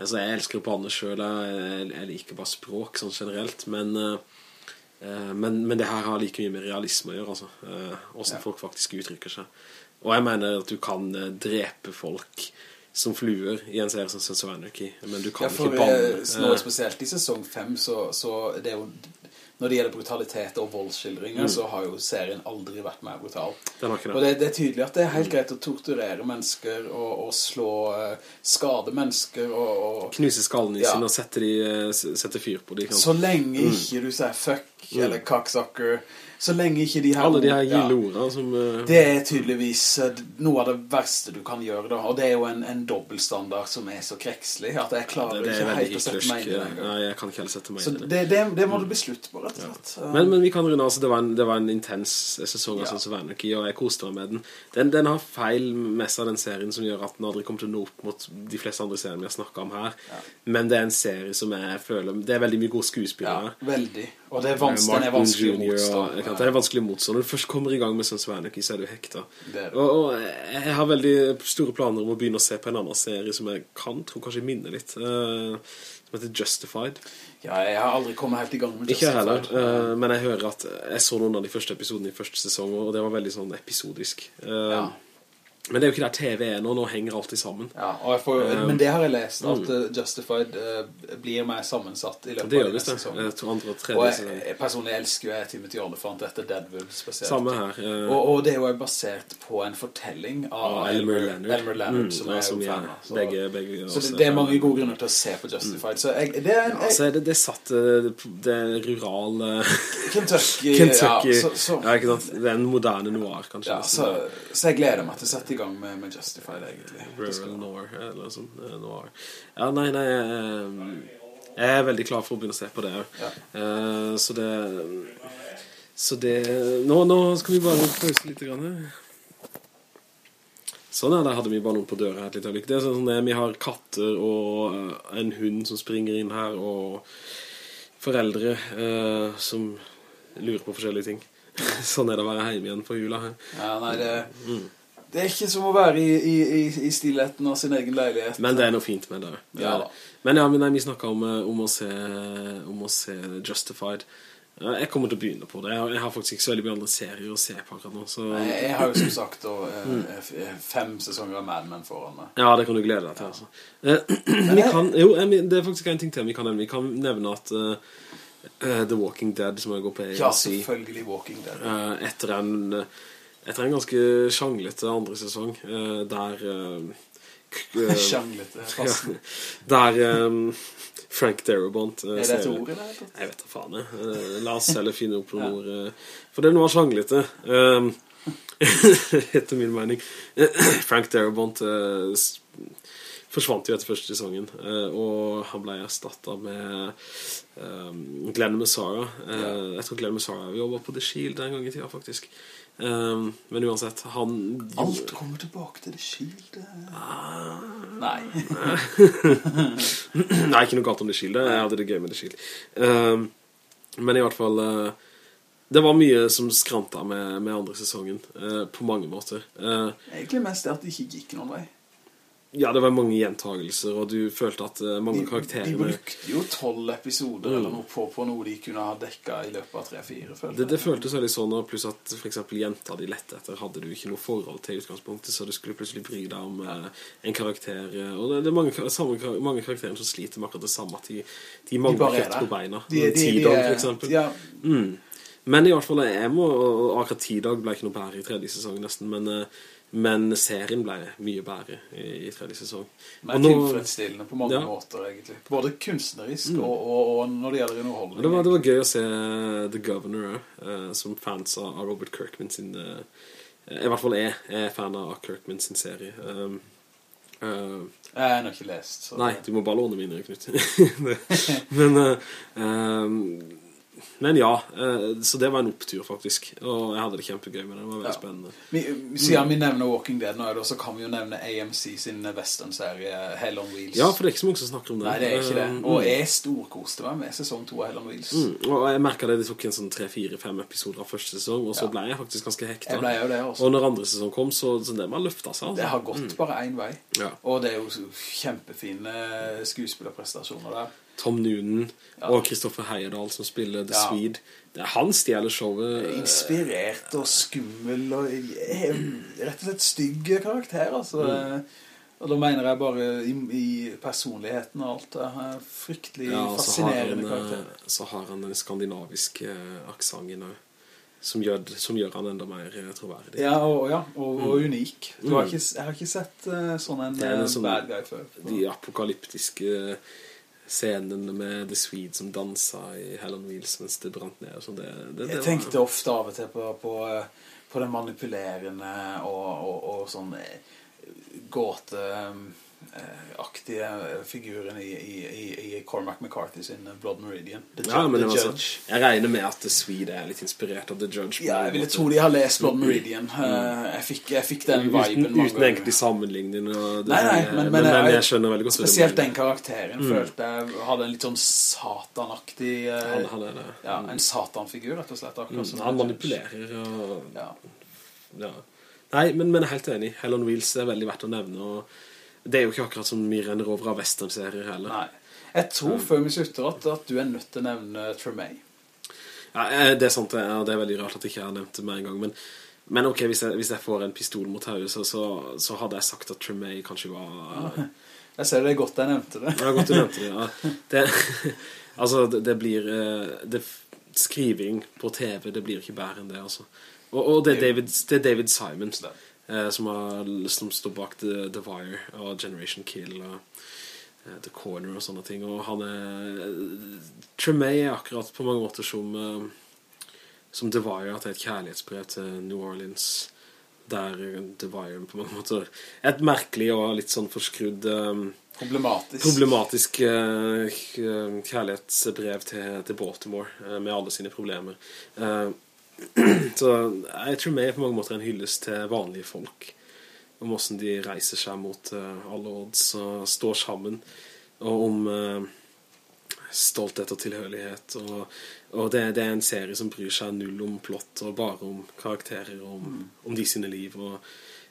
altså jeg elsker å banne selv, jeg, jeg liker bare språk sånn generelt, men, uh, men, men det her har like mye med realisme å gjøre, altså. Uh, hvordan Ja. folk faktisk uttrykker seg. Og jeg mener at du kan uh, drepe folk som fluer i en serie som Sons of Anarchy, men du kan Ja, ikke banne. eh, nå Eh, spesielt i sesong 5 så, så det jo når det gjelder brutalitet og voldsskildringer så har jo serien aldri vært mer brutal. det. Og det, det er tydelig at det er helt greit å torturere mennesker og, og slå eh, skade mennesker og, og knuse skallen i Ja. sin og sette, de, sette fyr på dem. så lenge ikke du sier fuck eller cocksucker så lenge ikke de her Alle de her ja. gilde ordene som Uh, Det er tydeligvis eh, noe av det verste du kan gjøre da, og det er jo en, en dobbeltstandard som er så krekslig, at jeg klarer det, det ikke helt å sette meg inn i det. Nei, jeg kan ikke heller sette meg inn i det. det, det, det må du bli slutt på, rett og slett. Men, men vi kan runde altså, det var en, det var en intens sesong av Ja. Sons of Anarchy, og jeg koste meg med den. den. Den har feil mest av den serien, som gjør at den aldri kommer til å nå opp mot de fleste andre seriene vi har snakket om her. Men det er en serie som jeg føler, det er veldig mye gode skuespillere. ja, veldig. Og det er vanskelig, den er vanskelig å motstå. Kan- Det er vanskelig å motstå. Når du først kommer i gang med of Anarchy, så er du hekta. Er. Og, og jeg har veldig store planer om å begynne å se på en annen serie som jeg kan, tror kanskje minner litt, uh, som heter Justified. Ja, jeg har aldri kommet helt i gang med Justified. Ikke heller, eh, men jeg hører at jeg så noen av de første episodene i første sesong, og det var veldig sånn episodisk. Uh, Ja. Men det er jo ikke der TV er nå, nå henger alt sammen. Ja, og jeg får, Um, men det har jeg lest, at mm. Justified uh, blir mer sammensatt i løpet Det av gjør de visst neste det. sesongene. Jeg tror andre og Og jeg, jeg personlig elsker jo jeg Timothy Olyphant etter Deadwood spesielt. Samme her. Uh, Og, og det er jo basert på en fortelling av Elmer Leonard. Elmer Leonard Mm, som ja, er som jo fan av. Så, begge, begge så også det, det er mange gode grunner til å se på Justified. Så jeg, det er en Ja, så er det, det satt eh, det rurale Kentucky, (laughs) Kentucky. Ja, så, så, Ja, ikke sant? Det er en moderne noir, kanskje. ja, så, så jeg gleder meg til å sette i gang med, med Justified, egentlig. Rural noir, eller eh, Noir. Ja, nei, nei, jeg, jeg er veldig klar for å begynne å se på det. Ja. Uh, så det... Så det... Nå, nå skal vi bare pause litt grann. Sånn er det, hadde vi bare noen på døra her et lite øyeblikk. Det er sånn det, vi har katter og eh, en hund som springer inn her, og foreldre eh, som lurer på forskjellige ting. (laughs) sånn er det å være hjemme igjen på jula her. Ja, nei, det, det er ikke som å være i, i, i, i stillheten av sin egen leilighet. Men det er noe fint med det. Ja da. Men ja, men nei, vi snakket om, eh, om, om å se Justified. Eh, Jeg kommer til å begynne på det. Jeg har, jeg har faktisk ikke så veldig mye andre serier å se på akkurat nå. Så... Nei, Jeg har jo som sagt da, eh, Mm. f- fem sesonger av Mad Men foran meg. Ja, det kan du glede deg til. Altså. Eh, (clears throat) vi kan, jo, eh, det er faktisk en ting til vi kan nevne. Vi kan nevne at eh, eh, The Walking Dead, som jeg går på Ja, selvfølgelig Walking Dead. Uh, etter en, eh, etter en ganske sjanglete andre sesong, eh, der... eh, (laughs) eh, Sjanglete. (laughs) passende. der Frank Darabont Er det et ord tatt? Jeg vet da faen jeg. La oss heller finne opp noen (laughs) ord. eh, For det er noe sjanglete. Um, etter min mening. (clears throat) Frank Darabont forsvant jo etter første sesongen, og han ble erstattet med Glenn Messara. Jeg tror Glenn Messara jobbet på The Shield en gang i tida, faktisk. Um, men uansett, han... Alt kommer tilbake til det skilde. Ah. Nei. (laughs) Nei, ikke noe galt om det Shield. Jeg hadde det gøy med det Shield. Um, men i hvert fall uh, Det var mye som skranta med, med andre sesongen, Uh, på mange måter. Uh, Egentlig mest det at det ikke gikk noen vei. Ja, det var mange gjentagelser, og du følte at eh, mange De, karakterer... de brukte jo 12 episoder eller noe på, på noe de kunne ha dekket i løpet av 3-4, følte det, det føltes veldig sånn, og pluss at for eksempel jenta de lette etter hadde du ikke noe forhold til utgangspunktet, så du skulle plutselig bry deg om eh, en karakter, eh, og det, det er mange, samme, mange karakterer som sliter med akkurat det samme, at de, de De mangler er kjøtt på beina. De, de, de, er- for eksempel. Ja, Mm. Men i hvert fall, jeg må, og akkurat T-Dog ble ikke noe bedre i tredje sesong nesten, men, eh, men serien ble mye bedre i, i tredje sesong. mer tilfredsstillende på mange Ja. Mm. måter, egentlig. Både kunstnerisk og, og, og når det gjelder underholdning. Det var, det var gøy å se The Governor uh, som fans av av Robert Kirkman sin Uh, I hvert fall jeg er fan av Kirkman sin serie. Um, uh, Jeg har nok ikke lest. Så nei, du må bare låne mine, Knut. (laughs) Men eh, um, men ja, eh, så det var en opptur faktisk. Og jeg hadde det kjempegøy med det. Det var veldig Ja. spennende. Vi, siden vi nevner Walking Dead nå, det, så kan vi jo nevne AMC sin western-serie Hell on Wheels. Ja, for det er ikke så mange som snakker om det. Nei, det er ikke det. Eh, Og jeg storkoste meg med sesong 2 av Hell on Wheels. Mm, og jeg merket det, det tok en sånn 3-4-5 episoder av første sesong, og så Ja. ble jeg faktisk ganske hekta. Jeg ble jo det også. Og når andre sesong kom, så, så det var løftet seg. Altså. Det har gått bare en vei. Ja. Og det er jo kjempefine skuespillerprestasjoner der. Tom Noonan Ja. og Kristoffer Heyerdahl som spiller The Ja. Swede. Det er han stjeler showet. eh, Inspirert og skummel og rett og slett stygg karakter, altså. Mm. Og da mener jeg bare i, i personligheten og alt det. er Fryktelig Ja, og så har, han, fascinerende eh, karakter. så har han den skandinaviske eh, aksangen òg. som som gjør han enda mer troverdig. Ja, og, ja, og, og unik. Har Mm. ikke, jeg har ikke sett uh, sånn en en sånn- bad guy før. De apokalyptiske scenene med The Swede som dansa i Hell on Wheels mens det brant ned. sånn, det, det, det Jeg var- tenkte ofte av og til på, på, eh, på den manipulerende og, og, og sånn eh, gåteaktige figuren i, i, i, Cormac McCarthy sin Blood Meridian. The, Ja, men The altså, Judge. jeg regner med at The Swede er litt inspirert av The Judge. Ja, jeg ville tro de har lest Blood Meridian. mm. Jeg fikk, jeg fikk den viben Uten, uten egentlig sammenligning. Nei, nei, men, men, men, jeg, jeg skjønner veldig godt Spesielt den karakteren følte jeg hadde en litt sånn satanaktig eh, Han, han er det. Ja, en satanfigur, rett og slett. Akkurat Mm, han manipulerer og Ja. ja. Nei, men, men helt enig. Helen Wheels er veldig verdt å nevne. Og det er jo ikke akkurat som vi renner over av westernserier heller. Nei. Jeg tror før vi slutter at, at du er nødt til å nevne Tremay. Ja, eh, det er sant, det er, det er veldig rart at jeg ikke har nevnt det med en gang. Men, men ok, hvis jeg, hvis jeg får en pistol mot hodet, så, så, så hadde jeg sagt at Tremay kanskje var Jeg ser det er godt jeg nevnte det. Ja, godt du nevnte det. Ja. (laughs) det (laughs) altså, det, det blir eh, det, Skriving på TV, det blir ikke bedre enn det, altså. Og, og det, er David, det er David Simons. eh, som, har, som står bak The, The Wire og Generation Kill og eh, The Corner og sånne ting. Og han er Tremay er akkurat på mange måter som eh, som The Wire, at det er et kjærlighetsbrev til New Orleans der The Wire på mange måter er et merkelig og litt sånn forskrudd eh, Problematisk. problematisk eh, kjærlighetsbrev til, til Baltimore eh, med alle sine problemer. Eh, (clears throat) så jeg tror vi er på mange måter en hyllest til vanlige folk. Om hvordan de reiser seg mot eh, alle odds og står sammen. Og om eh, stolthet og tilhørighet. Og, og det, det er en serie som bryr seg null om plott og bare om karakterer og om, om de sine liv. Og,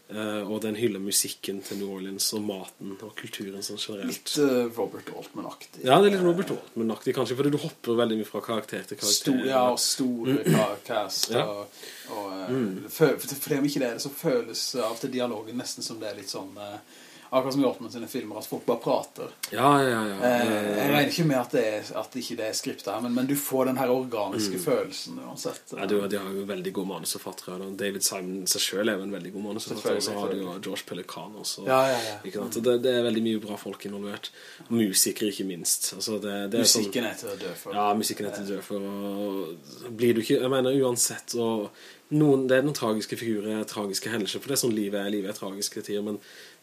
og den hyller musikken til New Orleans og maten og kulturen sånn generelt. Litt eh, Robert Altman-aktig. Ja, det er litt Robert Altman-aktig kanskje, fordi du hopper veldig mye fra karakter til karakter. Stor, ja, og store karakter. Ja. Og, og, mm. for, for, for om ikke det er det, så føles av til dialogen nesten som det er litt sånn eh, Akkurat som i Altman sine filmer, at folk bare prater. Ja, ja, ja. Eh, jeg Eh, regner ikke med at, det er, at ikke det er skriptet her, men, men du får den her organiske følelsen uansett. ja, du, de har jo veldig gode manusforfattere. da. David Simon seg selv er jo en veldig god manusforfatter, og så har du jo George Pelican også. Ja, ja, ja. Ikke sant? Det, det er veldig mye bra folk involvert. Musikere ikke minst. Altså, det, det er sånn- Musikken er til å dø for. Ja, musikken er til å dø for og blir du ikke, jeg mener uansett og noen, det er noen tragiske figurer, tragiske hendelser, for det er sånn livet er, livet er tragisk til tider, men,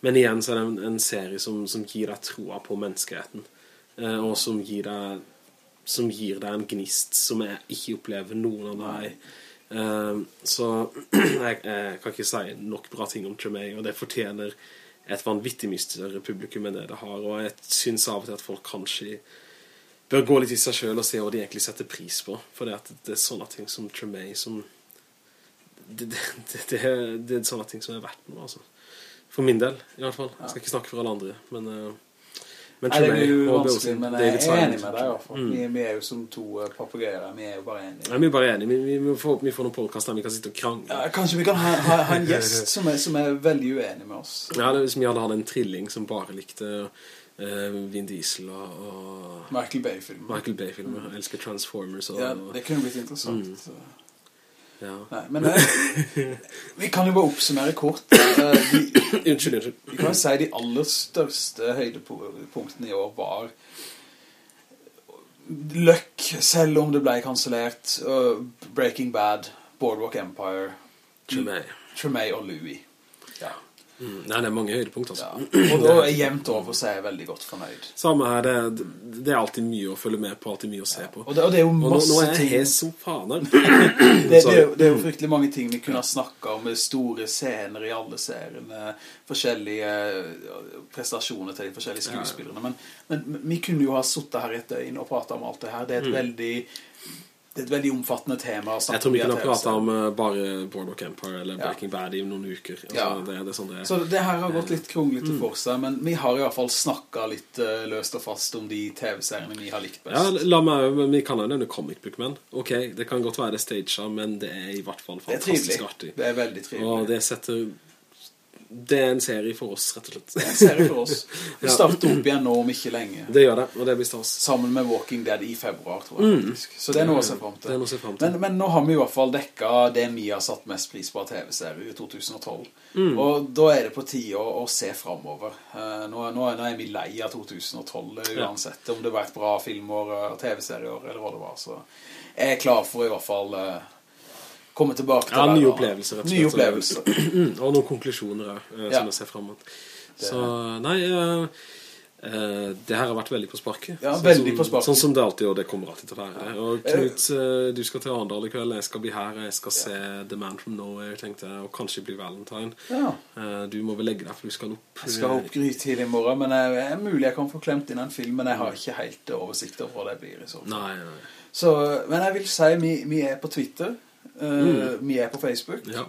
men igjen så er det en, en serie som, som gir deg troa på menneskeheten, eh, og som gir deg som gir deg en gnist som jeg ikke opplever noen av deg. Eh, så (clears throat) jeg, jeg kan ikke si nok bra ting om Tremay, og det fortjener et vanvittig mye større publikum enn det det har, og jeg synes av og til at folk kanskje bør gå litt i seg selv og se hva de egentlig setter pris på. For det, det er sånne ting som Tremay som det, det, det er sånne ting som er verdt noe, altså. For min del, i hvert fall. Jeg skal ikke snakke for alle andre, men... eh, men Nei, det blir jo vanskelig, men jeg er enig med deg i hvert fall. Mm. Vi, vi er jo som to uh, vi er jo bare enige. Ja, vi er bare enige. Vi, vi, vi får, vi får noen podcast der vi kan sitte og krangle. Ja, kanskje vi kan ha, ha, ha en gjest som er, som er veldig uenig med oss. Ja, det er hvis vi hadde hatt en trilling som bare likte uh, Vin Diesel og, og Michael Bay-filmer. Michael Bay-filmer. Jeg elsker Transformers og... Ja, det kunne blitt interessant. ja. Nei, men eh, (laughs) vi kan jo bare oppsummere kort. (coughs) Eh, vi, Unnskyld, unnskyld. vi kan jo si de aller største høydepunktene i år var Løkk, selv om det ble kansellert, uh, Breaking Bad, Boardwalk Empire, Tremay. Tremay og Louis. Mm. Nei, det er mange høydepunkt, altså. Ja. Og da er jevnt over så er jeg veldig godt fornøyd. Samme her, det, det er alltid mye å følge med på, alltid mye å se på. Og det, og det er jo Og nå, nå er jeg ting... hes som faen her. (clears throat) Det, det, er jo, det er jo fryktelig mange ting vi kunne ha snakket om store scener i alle seriene, forskjellige prestasjoner til de forskjellige skuespillerne, men, men vi kunne jo ha suttet her i et døgn og pratet om alt det her. Det er et veldig det er et veldig omfattende tema Jeg tror vi kunne ha pratet om eh, bare Boardwalk Empire eller Ja. Breaking Bad i noen uker. Altså, Ja. det, det sånn det. Så det her har gått litt kronglete Mm. for seg, men vi har i hvert fall snakket litt uh, løst og fast om de TV-seriene vi har likt best. Ja, la meg, vi kan jo nevne Comic Book Men. Ok, det kan godt være det staged, men det er i hvert fall fantastisk artig. Det er veldig trivelig. Og det setter... Det er en serie for oss, rett og slett. Det er en serie for oss. (laughs) Vi starter opp igjen nå om ikke lenge. Det gjør det, og det blir stas. Sammen med Walking Dead i februar, tror jeg faktisk. Så det er noe å se frem til. Det er noe å se frem til. Men, men nå har vi i hvert fall dekket det vi har satt mest pris på av TV-serier i 2012. Mm. Og da er det på tide å, å se fremover. Eh, nå, nå, er vi lei av 2012 uansett, Ja. om det har vært bra filmår eh, TV-serier eller hva det var. Så jeg er klar for i hvert fall eh, komme tilbake til Ja, nye opplevelser, rett og slett. Nye opplevelser. (clears throat) og noen konklusjoner her, som Ja. jeg ser frem mot. Så, nei, uh, uh, det her har vært veldig på sparket. Ja, Sånn veldig på sparket. Sånn som det alltid, og det kommer alltid til å være. Og Knut, uh, du skal til Arendal i kveld, jeg skal bli her, jeg skal se The Man From Nowhere, tenkte jeg, og kanskje bli Valentine. Ja. Eh, Du må vel legge deg, for du skal opp. Jeg skal opp grytidlig i morgen, men det er mulig jeg kan få klemt inn en film, men jeg har ikke helt oversikt over hva det blir i så fall. Nei, nei. Så, men jeg vil si, vi, vi er på Twitter, eh, vi er på Facebook. Ja.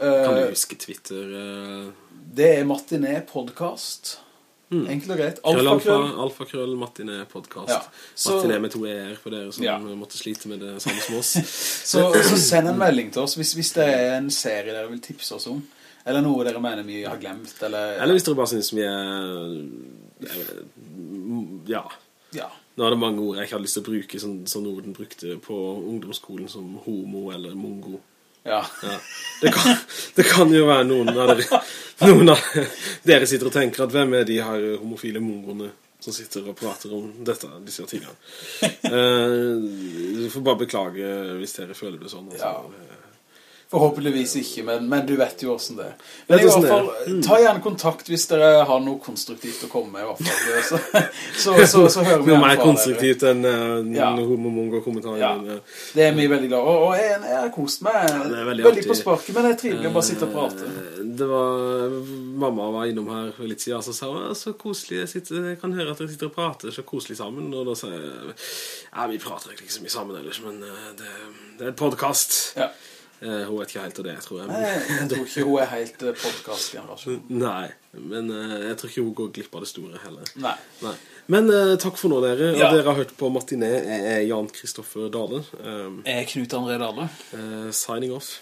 Kan du Eh, huske Twitter? eh, det er Martinet Podcast. Enkelt og greit. Alfakrøll. Alfakrøll, Martinet podcast. Ja, så- Martinet med to e-er for dere som Ja. måtte slite med det samme som oss. (laughs) Så, så send en melding til oss hvis, hvis det er en serie dere vil tipse oss om. Eller noe dere mener vi har glemt, eller... Eller hvis dere bare synes vi er eh, Ja Ja. Nå er det mange ord jeg ikke hadde lyst til å bruke Sånn, sånn ord den brukte på ungdomsskolen Som homo eller mongo Ja. ja. det, kan, det kan jo være noen av dere Noen av dere sitter og tenker at Hvem er de her homofile mongoene Som sitter og prater om dette, disse tingene (laughs) eh, Du får bare beklage hvis dere føler det sånn altså. Ja. Forhåpentligvis ikke, men, men du vet jo hvordan det er. Men i hvert er. fall, ta gjerne kontakt hvis dere har noe konstruktivt å komme med, i hvert fall. Så, så, så, så hører vi Noe mer konstruktivt enn uh, Ja. homo-mongo-kommentarer Ja. Det er vi veldig glad. Og, og jeg, har kost meg er veldig veldig, på sparket, men det er trivelig å bare sitte og prate. Eh, Det var Mamma var innom her for litt siden Så sa hun, så koselig jeg, sitter, jeg kan høre at dere sitter og prater så koselig sammen Og da sa jeg Ja, vi prater ikke så mye sammen ellers Men eh, det, det er et podcast Ja. Eh, Hun vet ikke helt det, tror jeg Nei, Jeg tror ikke hun er helt eh, podcast-generasjon. (laughs) Nei, men eh, jeg tror ikke hun går glipp av det store heller Nei. Nei. Men eh, takk for nå dere Ja. Dere har hørt på Martinet Jeg er Jan Kristoffer Dale um, Er Knut André Dahle? eh, Signing off.